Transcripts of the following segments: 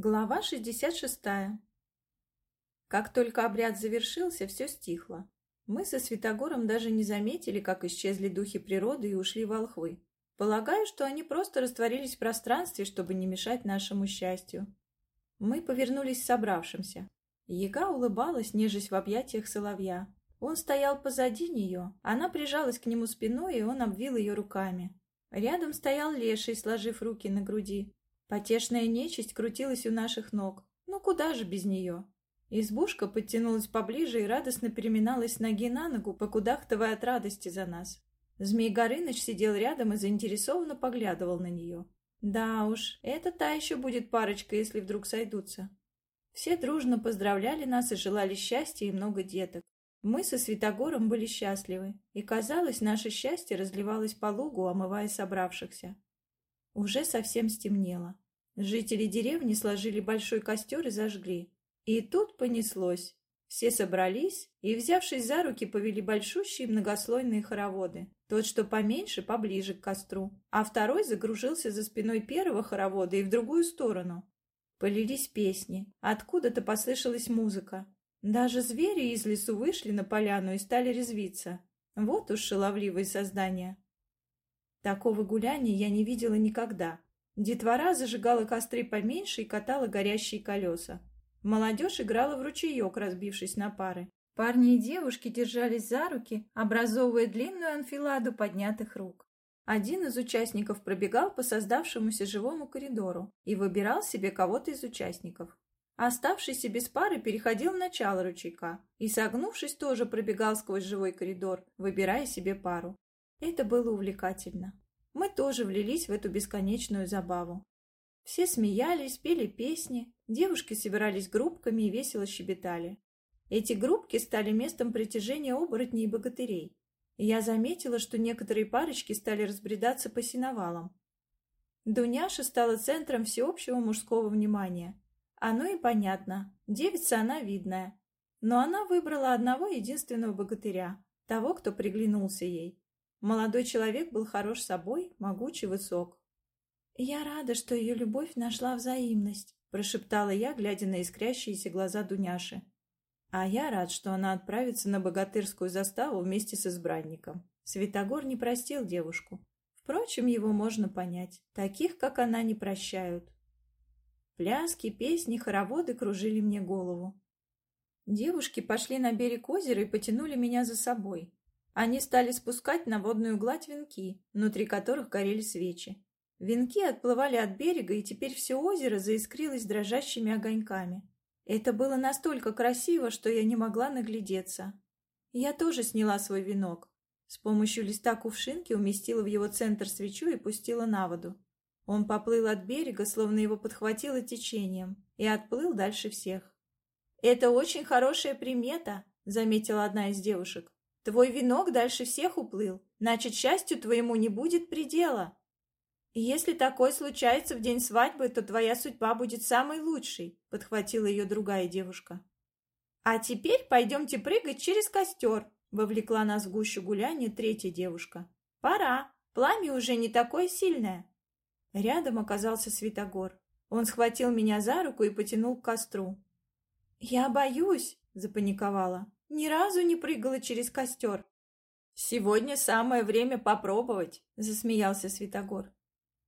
Глава 66. Как только обряд завершился, все стихло. Мы со Святогором даже не заметили, как исчезли духи природы и ушли волхвы. Полагаю, что они просто растворились в пространстве, чтобы не мешать нашему счастью. Мы повернулись к собравшимся. Яга улыбалась, нежесть в объятиях соловья. Он стоял позади нее, она прижалась к нему спиной, и он обвил ее руками. Рядом стоял леший, сложив руки на груди. Потешная нечисть крутилась у наших ног. Ну куда же без нее? Избушка подтянулась поближе и радостно переминалась ноги на ногу, покудахтывая от радости за нас. Змей Горыныч сидел рядом и заинтересованно поглядывал на нее. Да уж, это та еще будет парочка, если вдруг сойдутся. Все дружно поздравляли нас и желали счастья и много деток. Мы со Святогором были счастливы, и, казалось, наше счастье разливалось по лугу, омывая собравшихся. Уже совсем стемнело. Жители деревни сложили большой костер и зажгли. И тут понеслось. Все собрались и, взявшись за руки, повели большущие многослойные хороводы. Тот, что поменьше, поближе к костру, а второй загружился за спиной первого хоровода и в другую сторону. Полились песни, откуда-то послышалась музыка. Даже звери из лесу вышли на поляну и стали резвиться. Вот уж шаловливые создания. Такого гуляния я не видела никогда. Детвора зажигала костры поменьше и катала горящие колеса. Молодежь играла в ручеек, разбившись на пары. Парни и девушки держались за руки, образовывая длинную анфиладу поднятых рук. Один из участников пробегал по создавшемуся живому коридору и выбирал себе кого-то из участников. Оставшийся без пары переходил в начало ручейка и, согнувшись, тоже пробегал сквозь живой коридор, выбирая себе пару. Это было увлекательно. Мы тоже влились в эту бесконечную забаву. Все смеялись, пели песни, девушки собирались группками и весело щебетали. Эти группки стали местом притяжения оборотней и богатырей. Я заметила, что некоторые парочки стали разбредаться по синовалам. Дуняша стала центром всеобщего мужского внимания. Оно и понятно, девица она видная. Но она выбрала одного единственного богатыря, того, кто приглянулся ей. Молодой человек был хорош собой, могучий, высок. «Я рада, что ее любовь нашла взаимность», — прошептала я, глядя на искрящиеся глаза Дуняши. «А я рад, что она отправится на богатырскую заставу вместе с избранником. Святогор не простил девушку. Впрочем, его можно понять. Таких, как она, не прощают». Пляски, песни, хороводы кружили мне голову. Девушки пошли на берег озера и потянули меня за собой. Они стали спускать на водную гладь венки, внутри которых горели свечи. Венки отплывали от берега, и теперь все озеро заискрилось дрожащими огоньками. Это было настолько красиво, что я не могла наглядеться. Я тоже сняла свой венок. С помощью листа кувшинки уместила в его центр свечу и пустила на воду. Он поплыл от берега, словно его подхватило течением, и отплыл дальше всех. «Это очень хорошая примета», — заметила одна из девушек. Твой венок дальше всех уплыл, значит, счастью твоему не будет предела. И если такое случается в день свадьбы, то твоя судьба будет самой лучшей, — подхватила ее другая девушка. А теперь пойдемте прыгать через костер, — вовлекла нас в гущу гуляния третья девушка. Пора, пламя уже не такое сильное. Рядом оказался Святогор. Он схватил меня за руку и потянул к костру. «Я боюсь!» — запаниковала. Ни разу не прыгала через костер. «Сегодня самое время попробовать», — засмеялся Святогор.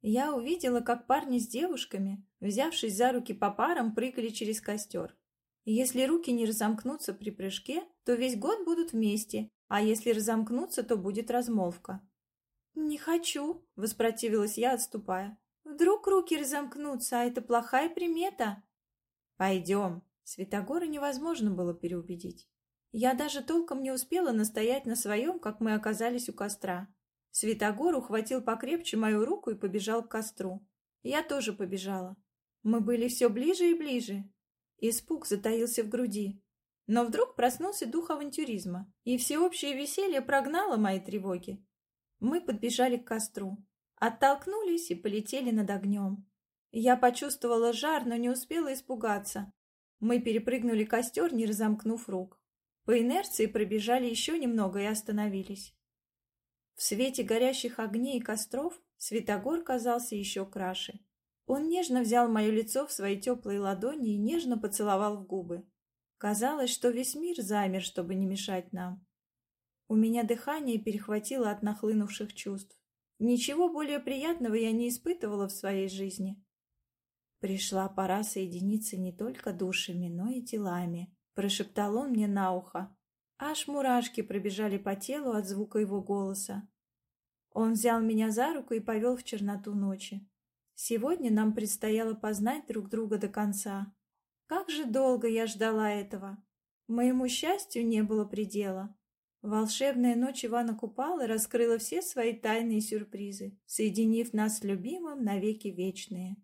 Я увидела, как парни с девушками, взявшись за руки по парам, прыгали через костер. Если руки не разомкнутся при прыжке, то весь год будут вместе, а если разомкнутся, то будет размолвка. «Не хочу», — воспротивилась я, отступая. «Вдруг руки разомкнутся, а это плохая примета?» «Пойдем». Святогора невозможно было переубедить. Я даже толком не успела настоять на своем, как мы оказались у костра. Святогор ухватил покрепче мою руку и побежал к костру. Я тоже побежала. Мы были все ближе и ближе. Испуг затаился в груди. Но вдруг проснулся дух авантюризма, и всеобщее веселье прогнало мои тревоги. Мы подбежали к костру, оттолкнулись и полетели над огнем. Я почувствовала жар, но не успела испугаться. Мы перепрыгнули костер, не разомкнув рук. По инерции пробежали еще немного и остановились. В свете горящих огней и костров Светогор казался еще краше. Он нежно взял мое лицо в свои теплые ладони и нежно поцеловал в губы. Казалось, что весь мир замер, чтобы не мешать нам. У меня дыхание перехватило от нахлынувших чувств. Ничего более приятного я не испытывала в своей жизни. Пришла пора соединиться не только душами, но и телами, прошептал он мне на ухо. Аж мурашки пробежали по телу от звука его голоса. Он взял меня за руку и повел в черноту ночи. Сегодня нам предстояло познать друг друга до конца. Как же долго я ждала этого! Моему счастью не было предела. Волшебная ночь Ивана Купала раскрыла все свои тайные сюрпризы, соединив нас с любимым навеки вечные.